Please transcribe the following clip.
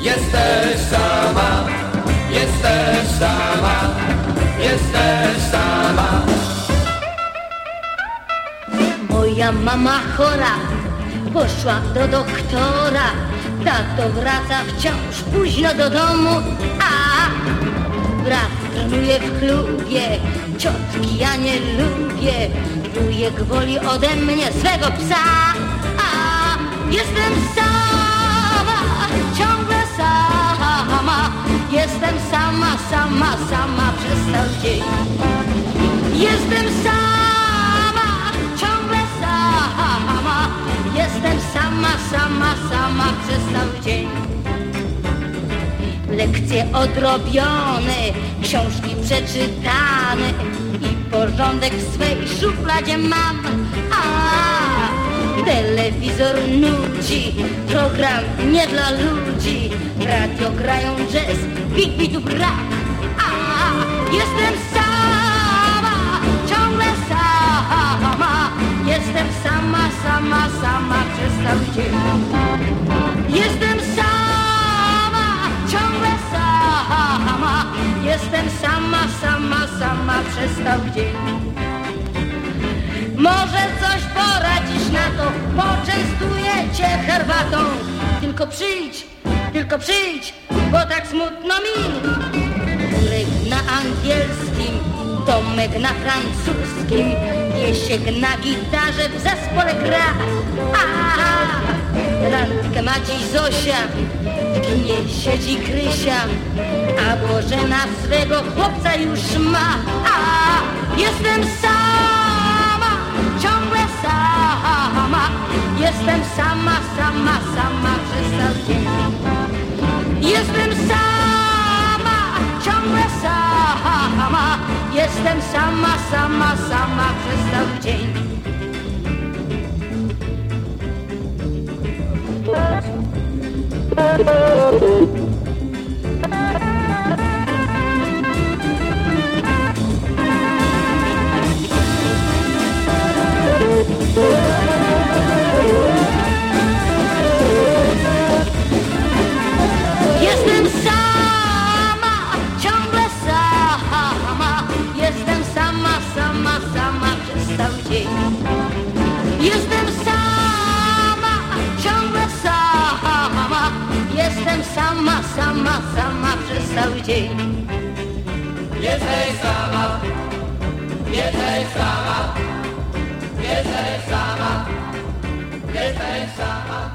Jesteś sama, jesteś sama, jesteś sama. Moja mama chora, poszła do doktora. Tato wraca wciąż późno do domu, a brat trenuje w klubie. Ciotki ja nie lubię, wujek woli ode mnie swego psa. A jestem sama, sama, przez cały dzień. Jestem sama, ciągle sama. Jestem sama, sama, sama przez cały dzień. Lekcje odrobione, książki przeczytane i porządek w swej szufladzie mam. A telewizor nudzi, program nie dla ludzi. Radio grają jazz, big beatów rap. Jestem sama, ciągle sama. Jestem sama, sama, sama przez cały dzień. Jestem sama, ciągle sama. Jestem sama, sama, sama przez cały dzień. Może coś poradzisz na to, poczęstuję cię herbatą. Tylko przyjdź, tylko przyjdź, bo tak smutno Tomek na francuskim, Wiesiek na gitarze w zespole gra. A randkę ma dziś Zosia, w kinie siedzi Krysia, a Bożena swego chłopca już ma. A jestem sama, ciągle sama, jestem sama, sama, sama przez cały dzień. Jestem sama, sama, sama przez cały dzień. Sama, sama, przez cały dzień. Jesteś sama, jesteś sama, jesteś sama, jesteś sama.